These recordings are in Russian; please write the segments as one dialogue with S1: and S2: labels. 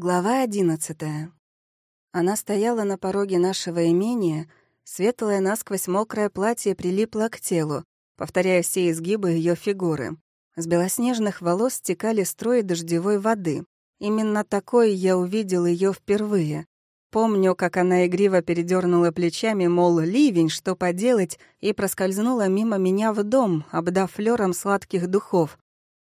S1: Глава одиннадцатая. Она стояла на пороге нашего имения, светлое насквозь мокрое платье прилипло к телу, повторяя все изгибы ее фигуры. С белоснежных волос стекали строи дождевой воды. Именно такой я увидел ее впервые. Помню, как она игриво передернула плечами, мол, ливень, что поделать, и проскользнула мимо меня в дом, обдав флером сладких духов.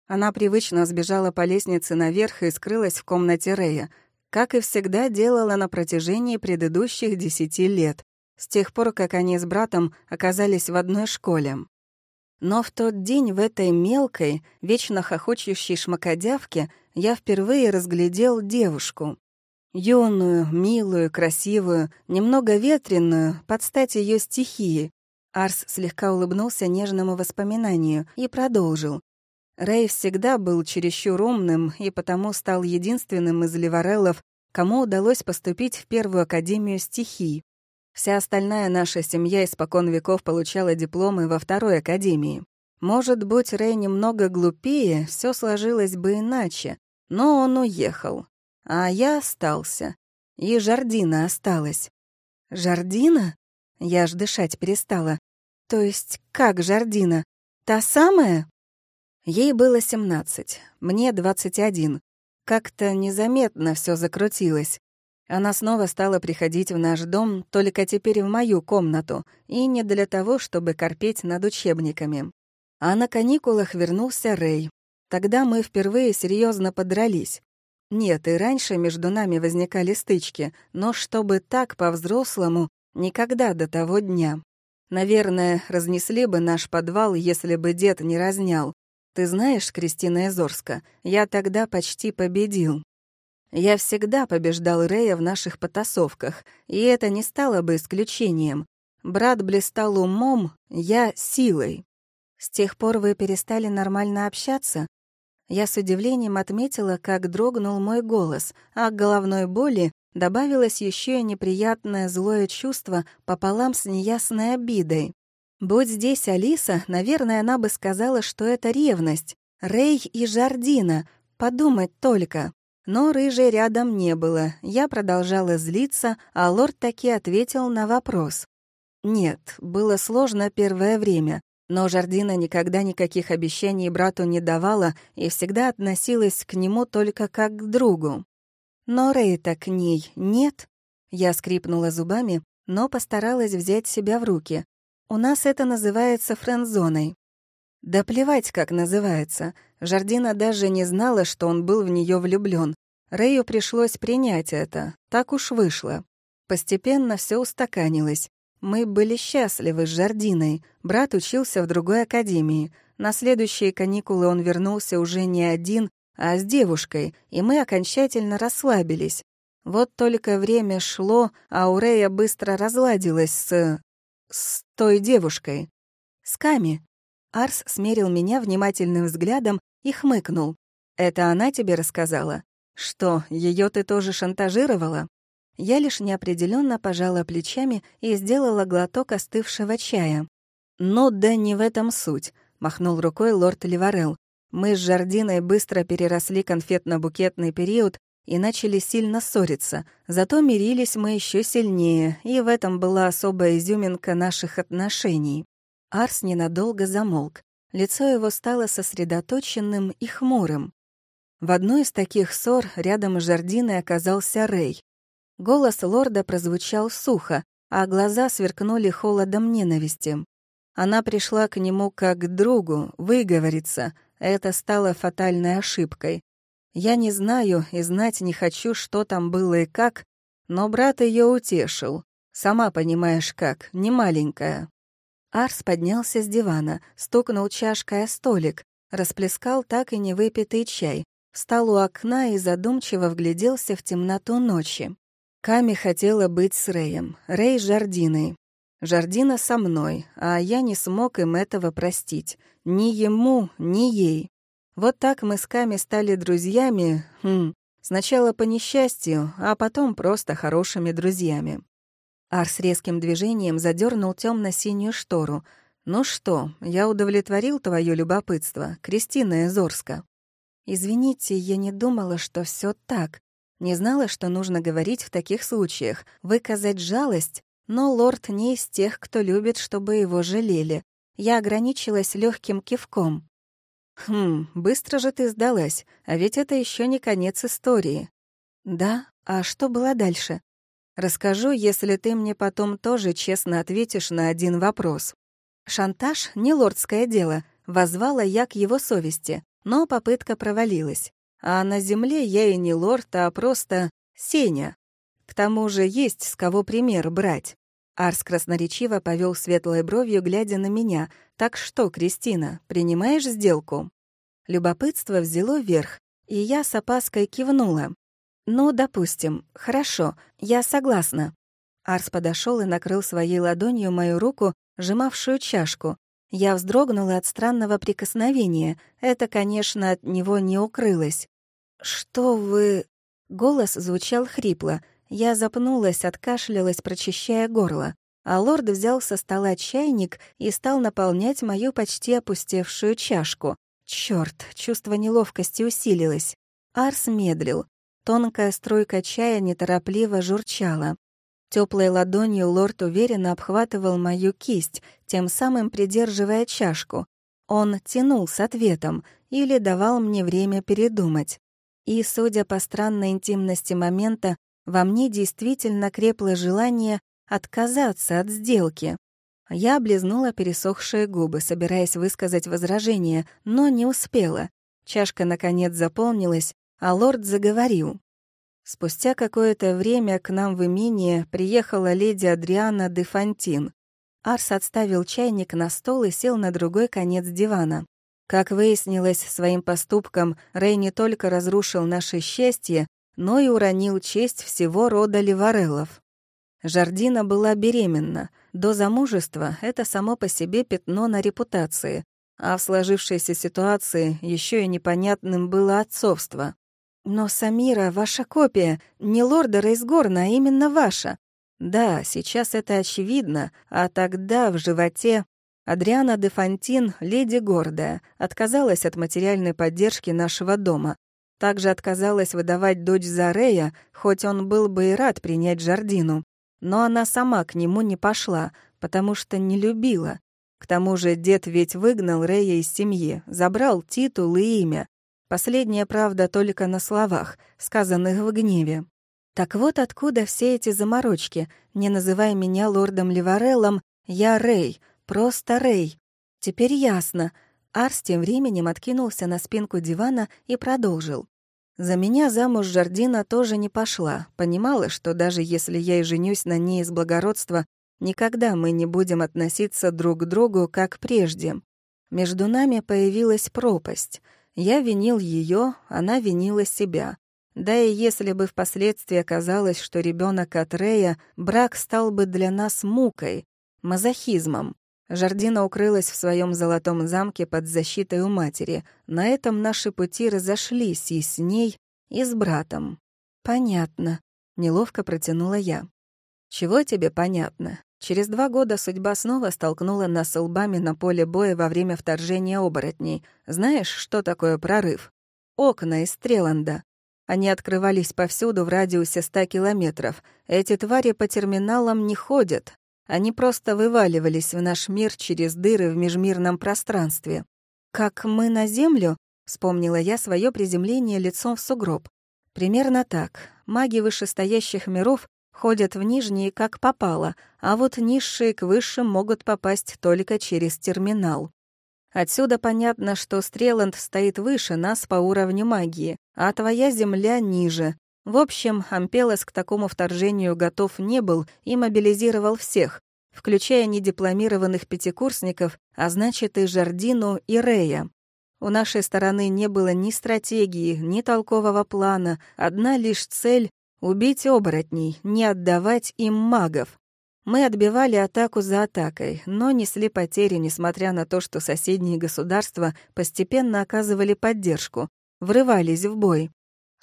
S1: Она привычно сбежала по лестнице наверх и скрылась в комнате Рея, как и всегда делала на протяжении предыдущих десяти лет, с тех пор, как они с братом оказались в одной школе. Но в тот день в этой мелкой, вечно хохочущей шмакодявке я впервые разглядел девушку. Юную, милую, красивую, немного ветреную, под стать ее стихии. Арс слегка улыбнулся нежному воспоминанию и продолжил. Рэй всегда был чересчур умным и потому стал единственным из ливареллов, кому удалось поступить в первую академию стихий. Вся остальная наша семья испокон веков получала дипломы во второй академии. Может быть, Рэй немного глупее, все сложилось бы иначе, но он уехал. А я остался. И Жардина осталась. Жардина? Я аж дышать перестала. То есть как Жардина? Та самая? Ей было семнадцать, мне двадцать один. Как-то незаметно все закрутилось. Она снова стала приходить в наш дом, только теперь в мою комнату, и не для того, чтобы корпеть над учебниками. А на каникулах вернулся Рэй. Тогда мы впервые серьезно подрались. Нет, и раньше между нами возникали стычки, но чтобы так по-взрослому, никогда до того дня. Наверное, разнесли бы наш подвал, если бы дед не разнял. Ты знаешь, Кристина Изорска, я тогда почти победил. Я всегда побеждал Рэя в наших потасовках, и это не стало бы исключением. Брат блистал умом, я — силой. С тех пор вы перестали нормально общаться? Я с удивлением отметила, как дрогнул мой голос, а к головной боли добавилось еще и неприятное злое чувство пополам с неясной обидой. Будь здесь Алиса, наверное, она бы сказала, что это ревность. Рэй и Жардина, подумать только. Но рыжей рядом не было. Я продолжала злиться, а лорд таки ответил на вопрос. Нет, было сложно первое время. Но Жардина никогда никаких обещаний брату не давала и всегда относилась к нему только как к другу. Но Рейта к ней нет. Я скрипнула зубами, но постаралась взять себя в руки. У нас это называется френдзоной. Да плевать, как называется. Жардина даже не знала, что он был в нее влюблен. Рэю пришлось принять это. Так уж вышло. Постепенно все устаканилось. Мы были счастливы с Жардиной. Брат учился в другой академии. На следующие каникулы он вернулся уже не один, а с девушкой, и мы окончательно расслабились. Вот только время шло, а Урея быстро разладилась с... с той девушкой. С Ками. Арс смерил меня внимательным взглядом и хмыкнул. «Это она тебе рассказала? Что, ее ты тоже шантажировала?» Я лишь неопределенно пожала плечами и сделала глоток остывшего чая. «Ну да не в этом суть», — махнул рукой лорд Ливарел. «Мы с Жардиной быстро переросли конфетно-букетный период и начали сильно ссориться. Зато мирились мы еще сильнее, и в этом была особая изюминка наших отношений». Арс ненадолго замолк. Лицо его стало сосредоточенным и хмурым. В одной из таких ссор рядом с Жардиной оказался Рэй. Голос лорда прозвучал сухо, а глаза сверкнули холодом ненависти. Она пришла к нему как к другу, выговориться. Это стало фатальной ошибкой. Я не знаю и знать не хочу, что там было и как, но брат ее утешил. Сама понимаешь как, не маленькая. Арс поднялся с дивана, стукнул чашкой о столик, расплескал так и не выпитый чай, встал у окна и задумчиво вгляделся в темноту ночи. Ками хотела быть с Рэем, Рэй — с Жардиной. Жардина со мной, а я не смог им этого простить. Ни ему, ни ей. Вот так мы с Ками стали друзьями, хм, сначала по несчастью, а потом просто хорошими друзьями. Арс резким движением задернул темно синюю штору. «Ну что, я удовлетворил твое любопытство, Кристина Эзорска?» «Извините, я не думала, что все так», Не знала, что нужно говорить в таких случаях, выказать жалость, но лорд не из тех, кто любит, чтобы его жалели. Я ограничилась легким кивком. «Хм, быстро же ты сдалась, а ведь это еще не конец истории». «Да? А что было дальше?» «Расскажу, если ты мне потом тоже честно ответишь на один вопрос». Шантаж — не лордское дело, возвала я к его совести, но попытка провалилась. А на земле я и не лорд, а просто Сеня. К тому же есть с кого пример брать. Арс красноречиво повел светлой бровью, глядя на меня. «Так что, Кристина, принимаешь сделку?» Любопытство взяло верх, и я с опаской кивнула. «Ну, допустим, хорошо, я согласна». Арс подошел и накрыл своей ладонью мою руку, сжимавшую чашку. Я вздрогнула от странного прикосновения. Это, конечно, от него не укрылось. «Что вы...» Голос звучал хрипло. Я запнулась, откашлялась, прочищая горло. А лорд взял со стола чайник и стал наполнять мою почти опустевшую чашку. Чёрт, чувство неловкости усилилось. Арс медлил. Тонкая струйка чая неторопливо журчала. Теплой ладонью лорд уверенно обхватывал мою кисть, тем самым придерживая чашку. Он тянул с ответом или давал мне время передумать. И, судя по странной интимности момента, во мне действительно крепло желание отказаться от сделки. Я облизнула пересохшие губы, собираясь высказать возражение, но не успела. Чашка, наконец, заполнилась, а лорд заговорил. Спустя какое-то время к нам в имение приехала леди Адриана де Фонтин. Арс отставил чайник на стол и сел на другой конец дивана. Как выяснилось, своим поступком Рэй не только разрушил наше счастье, но и уронил честь всего рода Ливареллов. Жардина была беременна. До замужества это само по себе пятно на репутации, а в сложившейся ситуации еще и непонятным было отцовство. «Но Самира — ваша копия, не лорда Рейсгорна, а именно ваша». «Да, сейчас это очевидно, а тогда в животе...» Адриана де Фонтин, леди гордая, отказалась от материальной поддержки нашего дома. Также отказалась выдавать дочь за Рея, хоть он был бы и рад принять Жардину. Но она сама к нему не пошла, потому что не любила. К тому же дед ведь выгнал Рея из семьи, забрал титул и имя. Последняя правда только на словах, сказанных в гневе. Так вот откуда все эти заморочки. Не называй меня лордом Ливареллом, я Рэй, просто Рэй. Теперь ясно. Арс тем временем откинулся на спинку дивана и продолжил. За меня замуж Жардина тоже не пошла. Понимала, что даже если я и женюсь на ней из благородства, никогда мы не будем относиться друг к другу, как прежде. Между нами появилась пропасть — я винил ее, она винила себя. Да и если бы впоследствии оказалось, что ребенок от Рея, брак стал бы для нас мукой, мазохизмом. Жардина укрылась в своем золотом замке под защитой у матери. На этом наши пути разошлись и с ней, и с братом. «Понятно», — неловко протянула я. «Чего тебе понятно? Через два года судьба снова столкнула нас лбами на поле боя во время вторжения оборотней. Знаешь, что такое прорыв? Окна из Стреланда. Они открывались повсюду в радиусе ста километров. Эти твари по терминалам не ходят. Они просто вываливались в наш мир через дыры в межмирном пространстве. «Как мы на Землю?» — вспомнила я свое приземление лицом в сугроб. Примерно так. Маги вышестоящих миров ходят в нижние как попало, а вот низшие к высшим могут попасть только через терминал. Отсюда понятно, что Стреланд стоит выше нас по уровню магии, а твоя земля ниже. В общем, Ампелос к такому вторжению готов не был и мобилизировал всех, включая недипломированных пятикурсников, а значит и Жардину, и Рея. У нашей стороны не было ни стратегии, ни толкового плана, одна лишь цель Убить оборотней, не отдавать им магов. Мы отбивали атаку за атакой, но несли потери, несмотря на то, что соседние государства постепенно оказывали поддержку, врывались в бой.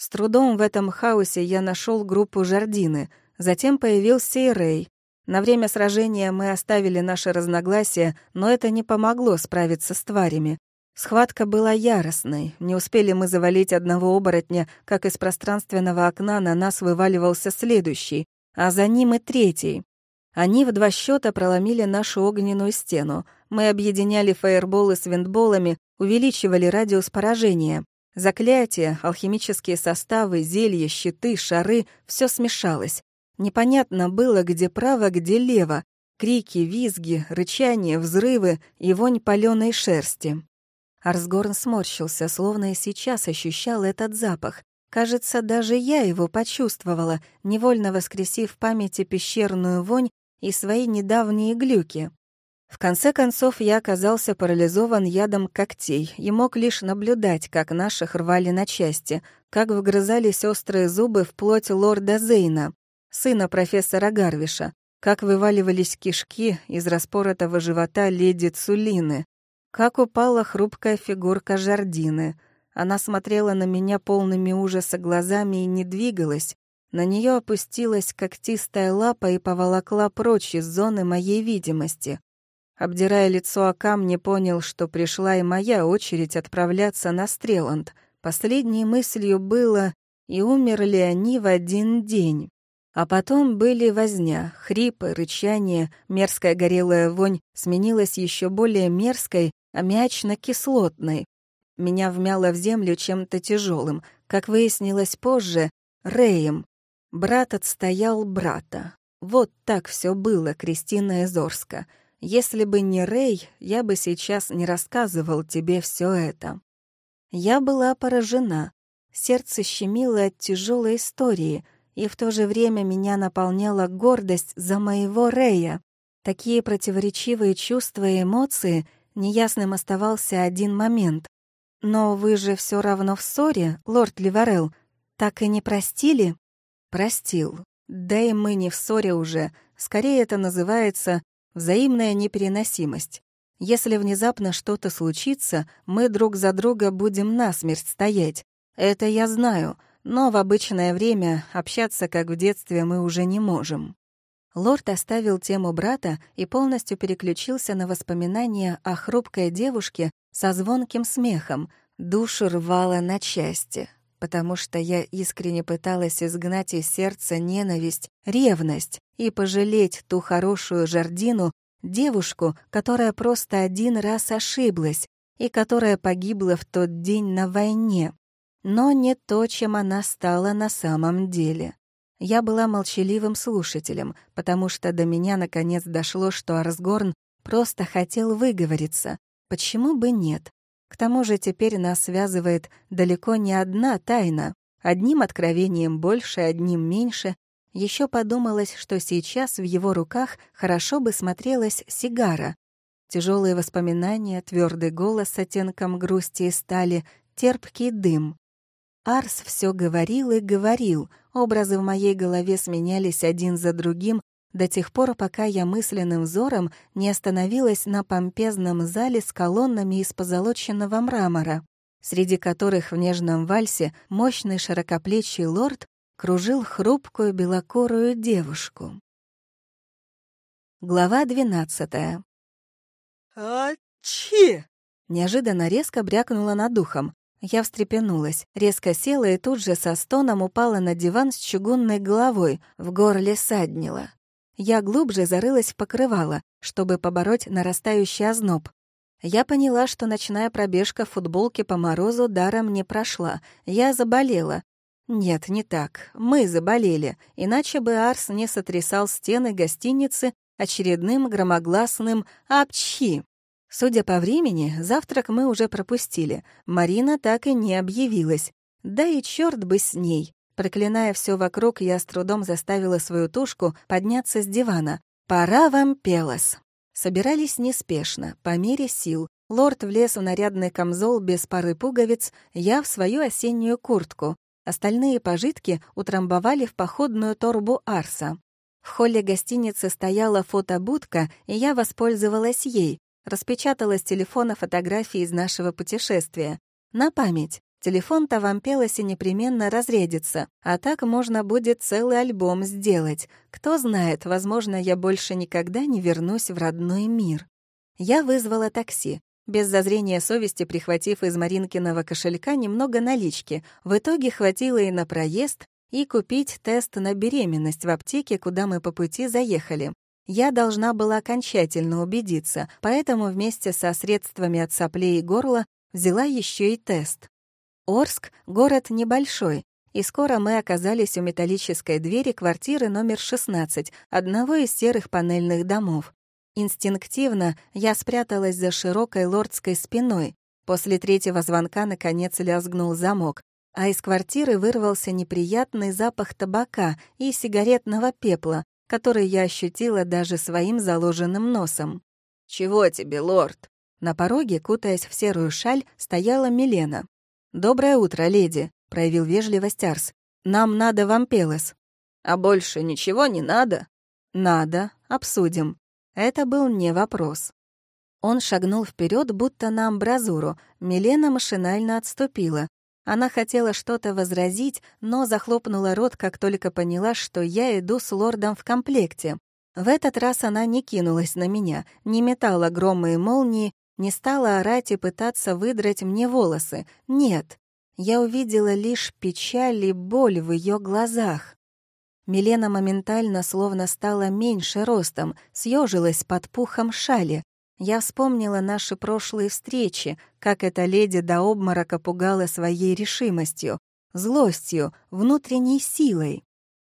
S1: С трудом в этом хаосе я нашел группу Жардины, затем появился и Рэй. На время сражения мы оставили наши разногласия, но это не помогло справиться с тварями. Схватка была яростной. Не успели мы завалить одного оборотня, как из пространственного окна на нас вываливался следующий, а за ним и третий. Они в два счета проломили нашу огненную стену. Мы объединяли фаерболы с виндболами, увеличивали радиус поражения. Заклятия, алхимические составы, зелья, щиты, шары — все смешалось. Непонятно было, где право, где лево. Крики, визги, рычание, взрывы и вонь палёной шерсти. Арсгорн сморщился, словно и сейчас ощущал этот запах. Кажется, даже я его почувствовала, невольно воскресив в памяти пещерную вонь и свои недавние глюки. В конце концов, я оказался парализован ядом когтей и мог лишь наблюдать, как наших рвали на части, как вгрызались острые зубы в плоть лорда Зейна, сына профессора Гарвиша, как вываливались кишки из распоротого живота леди Цулины, как упала хрупкая фигурка Жардины. Она смотрела на меня полными ужаса глазами и не двигалась. На нее опустилась когтистая лапа и поволокла прочь из зоны моей видимости. Обдирая лицо о камни, понял, что пришла и моя очередь отправляться на Стреланд. Последней мыслью было, и умерли они в один день. А потом были возня, хрипы, рычание, мерзкая горелая вонь сменилась еще более мерзкой, аммиачно-кислотной. Меня вмяло в землю чем-то тяжелым, как выяснилось позже, Рэем. Брат отстоял брата. Вот так все было, Кристина Изорска. Если бы не Рэй, я бы сейчас не рассказывал тебе все это. Я была поражена. Сердце щемило от тяжелой истории — и в то же время меня наполняла гордость за моего Рея. Такие противоречивые чувства и эмоции, неясным оставался один момент. «Но вы же все равно в ссоре, лорд Ливарел. Так и не простили?» «Простил. Да и мы не в ссоре уже. Скорее это называется взаимная непереносимость. Если внезапно что-то случится, мы друг за друга будем насмерть стоять. Это я знаю, но в обычное время общаться, как в детстве, мы уже не можем. Лорд оставил тему брата и полностью переключился на воспоминания о хрупкой девушке со звонким смехом, душу рвала на части, потому что я искренне пыталась изгнать из сердца ненависть, ревность и пожалеть ту хорошую Жардину, девушку, которая просто один раз ошиблась и которая погибла в тот день на войне но не то, чем она стала на самом деле. Я была молчаливым слушателем, потому что до меня наконец дошло, что Арсгорн просто хотел выговориться. Почему бы нет? К тому же теперь нас связывает далеко не одна тайна. Одним откровением больше, одним меньше. Еще подумалось, что сейчас в его руках хорошо бы смотрелась сигара. Тяжелые воспоминания, твердый голос с оттенком грусти и стали, терпкий дым. Арс все говорил и говорил, образы в моей голове сменялись один за другим до тех пор, пока я мысленным взором не остановилась на помпезном зале с колоннами из позолоченного мрамора, среди которых в нежном вальсе мощный широкоплечий лорд кружил хрупкую белокорую девушку. Глава двенадцатая.
S2: «Ачи!»
S1: Неожиданно резко брякнула над духом. Я встрепенулась, резко села и тут же со стоном упала на диван с чугунной головой, в горле саднила. Я глубже зарылась в покрывало, чтобы побороть нарастающий озноб. Я поняла, что ночная пробежка в футболке по морозу даром не прошла. Я заболела. Нет, не так. Мы заболели, иначе бы Арс не сотрясал стены гостиницы очередным громогласным «Апчхи!». Судя по времени, завтрак мы уже пропустили. Марина так и не объявилась. Да и черт бы с ней. Проклиная все вокруг, я с трудом заставила свою тушку подняться с дивана. «Пора вам, Пелос!» Собирались неспешно, по мере сил. Лорд влез в нарядный камзол без пары пуговиц, я в свою осеннюю куртку. Остальные пожитки утрамбовали в походную торбу Арса. В холле гостиницы стояла фотобудка, и я воспользовалась ей, Распечатала с телефона фотографии из нашего путешествия. На память. Телефон-то в Ампелосе непременно разрядится, а так можно будет целый альбом сделать. Кто знает, возможно, я больше никогда не вернусь в родной мир. Я вызвала такси. без зазрения совести прихватив из Маринкиного кошелька немного налички. В итоге хватило и на проезд, и купить тест на беременность в аптеке, куда мы по пути заехали. Я должна была окончательно убедиться, поэтому вместе со средствами от соплей и горла взяла еще и тест. Орск — город небольшой, и скоро мы оказались у металлической двери квартиры номер 16, одного из серых панельных домов. Инстинктивно я спряталась за широкой лордской спиной. После третьего звонка наконец лязгнул замок, а из квартиры вырвался неприятный запах табака и сигаретного пепла, который я ощутила даже своим заложенным носом. «Чего тебе, лорд?» На пороге, кутаясь в серую шаль, стояла Милена. «Доброе утро, леди», — проявил вежливость Арс. «Нам надо в Ампелос». «А больше ничего не надо?» «Надо. Обсудим». Это был не вопрос. Он шагнул вперед, будто на амбразуру. Милена машинально отступила. Она хотела что-то возразить, но захлопнула рот, как только поняла, что я иду с лордом в комплекте. В этот раз она не кинулась на меня, не метала громы и молнии, не стала орать и пытаться выдрать мне волосы. Нет, я увидела лишь печаль и боль в ее глазах. Милена моментально словно стала меньше ростом, съежилась под пухом шали. Я вспомнила наши прошлые встречи, как эта леди до обморока пугала своей решимостью, злостью, внутренней силой.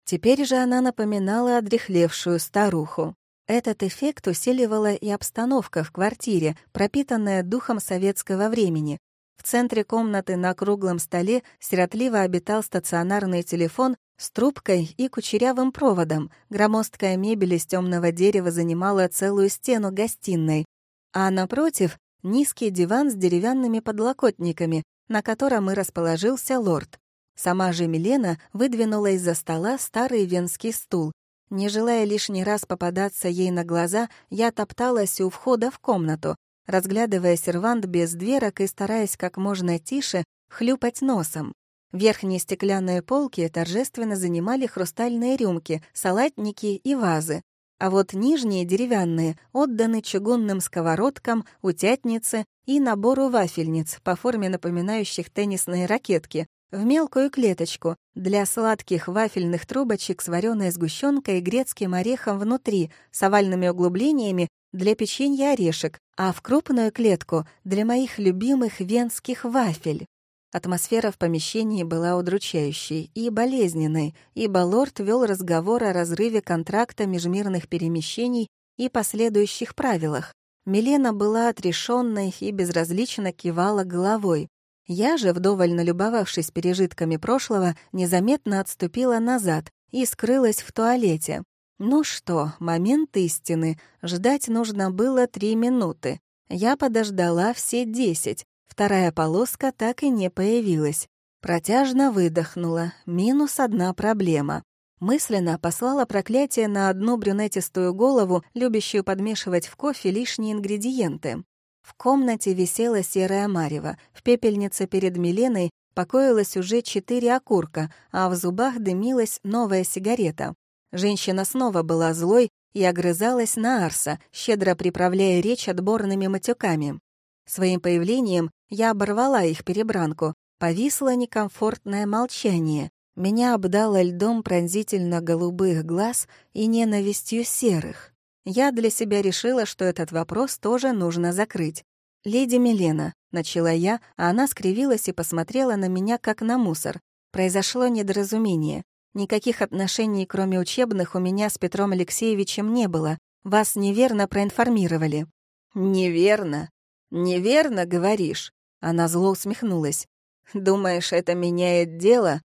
S1: Теперь же она напоминала одрехлевшую старуху. Этот эффект усиливала и обстановка в квартире, пропитанная духом советского времени. В центре комнаты на круглом столе сиротливо обитал стационарный телефон с трубкой и кучерявым проводом. Громоздкая мебель из темного дерева занимала целую стену гостиной. А напротив — низкий диван с деревянными подлокотниками, на котором и расположился лорд. Сама же Милена выдвинула из-за стола старый венский стул. Не желая лишний раз попадаться ей на глаза, я топталась у входа в комнату, разглядывая сервант без дверок и стараясь как можно тише хлюпать носом. Верхние стеклянные полки торжественно занимали хрустальные рюмки, салатники и вазы, а вот нижние деревянные отданы чугунным сковородкам, утятнице и набору вафельниц по форме напоминающих теннисные ракетки, в мелкую клеточку для сладких вафельных трубочек с вареной сгущенкой и грецким орехом внутри, с овальными углублениями для печенья орешек, а в крупную клетку для моих любимых венских вафель. Атмосфера в помещении была удручающей и болезненной, ибо лорд вел разговор о разрыве контракта межмирных перемещений и последующих правилах. Милена была отрешенной и безразлично кивала головой. Я же, вдоволь налюбовавшись пережитками прошлого, незаметно отступила назад и скрылась в туалете. Ну что, момент истины. Ждать нужно было три минуты. Я подождала все десять, Вторая полоска так и не появилась. Протяжно выдохнула. Минус одна проблема. Мысленно послала проклятие на одну брюнетистую голову, любящую подмешивать в кофе лишние ингредиенты. В комнате висела серая марево. В пепельнице перед Миленой покоилось уже четыре окурка, а в зубах дымилась новая сигарета. Женщина снова была злой и огрызалась на Арса, щедро приправляя речь отборными матюками. Своим появлением я оборвала их перебранку. Повисло некомфортное молчание. Меня обдало льдом пронзительно-голубых глаз и ненавистью серых. Я для себя решила, что этот вопрос тоже нужно закрыть. «Леди Милена», — начала я, а она скривилась и посмотрела на меня, как на мусор. Произошло недоразумение. Никаких отношений, кроме учебных, у меня с Петром Алексеевичем не было. Вас неверно проинформировали». «Неверно? Неверно говоришь?» Она зло усмехнулась. «Думаешь, это меняет дело?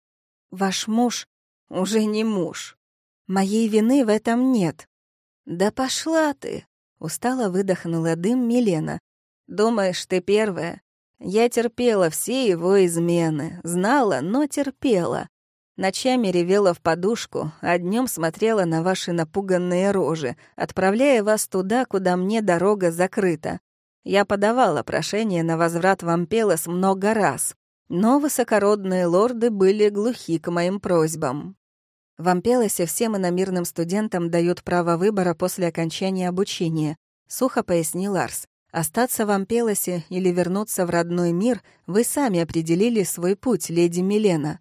S1: Ваш муж уже не муж. Моей вины в этом нет». «Да пошла ты!» — устало выдохнула дым Милена. «Думаешь, ты первая? Я терпела все его измены, знала, но терпела. Ночами ревела в подушку, а днем смотрела на ваши напуганные рожи, отправляя вас туда, куда мне дорога закрыта. Я подавала прошение на возврат в Ампелос много раз, но высокородные лорды были глухи к моим просьбам. В Ампелосе всем иномирным студентам дают право выбора после окончания обучения, сухо пояснил Арс. Остаться в Ампелосе или вернуться в родной мир вы сами определили свой путь, леди Милена.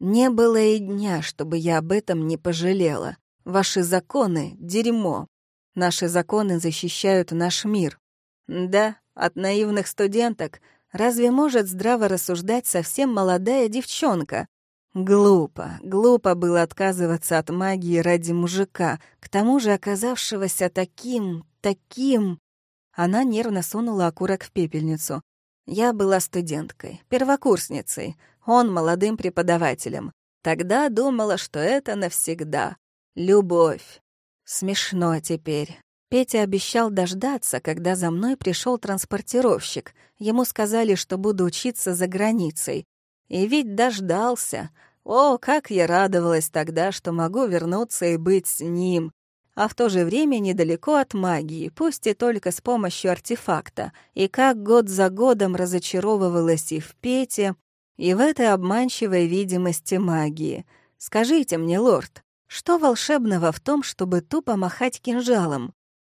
S1: Не было и дня, чтобы я об этом не пожалела. Ваши законы — дерьмо. Наши законы защищают наш мир. Да, от наивных студенток разве может здраво рассуждать совсем молодая девчонка? Глупо, глупо было отказываться от магии ради мужика, к тому же оказавшегося таким, таким... Она нервно сунула окурок в пепельницу. Я была студенткой, первокурсницей, он молодым преподавателем. Тогда думала, что это навсегда. Любовь. Смешно теперь. Петя обещал дождаться, когда за мной пришел транспортировщик. Ему сказали, что буду учиться за границей. И ведь дождался. О, как я радовалась тогда, что могу вернуться и быть с ним а в то же время недалеко от магии, пусть и только с помощью артефакта, и как год за годом разочаровывалась и в Пете, и в этой обманчивой видимости магии. Скажите мне, лорд, что волшебного в том, чтобы тупо махать кинжалом?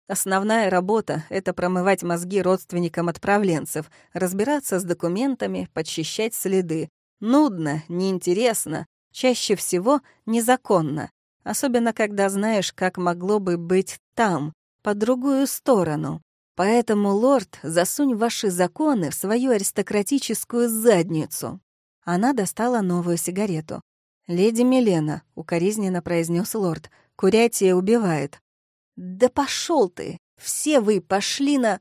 S1: Основная работа — это промывать мозги родственникам отправленцев, разбираться с документами, подчищать следы. Нудно, неинтересно, чаще всего незаконно особенно когда знаешь, как могло бы быть там, по другую сторону. Поэтому, лорд, засунь ваши законы в свою аристократическую задницу». Она достала новую сигарету. «Леди Милена», — укоризненно произнес лорд, — «курятие убивает». «Да пошел ты! Все вы пошли на...»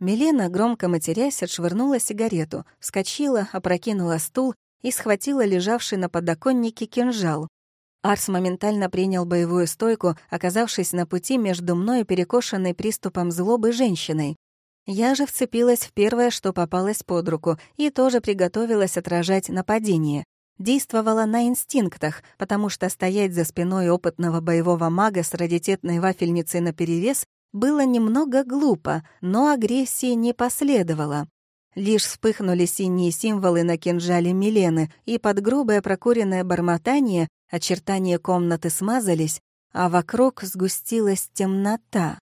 S1: Милена, громко матерясь, отшвырнула сигарету, вскочила, опрокинула стул и схватила лежавший на подоконнике кинжал. Арс моментально принял боевую стойку, оказавшись на пути между мной и перекошенной приступом злобы женщиной. Я же вцепилась в первое, что попалось под руку, и тоже приготовилась отражать нападение. Действовала на инстинктах, потому что стоять за спиной опытного боевого мага с раритетной вафельницей наперевес было немного глупо, но агрессии не последовало. Лишь вспыхнули синие символы на кинжале Милены, и под грубое прокуренное бормотание очертания комнаты смазались, а вокруг сгустилась темнота.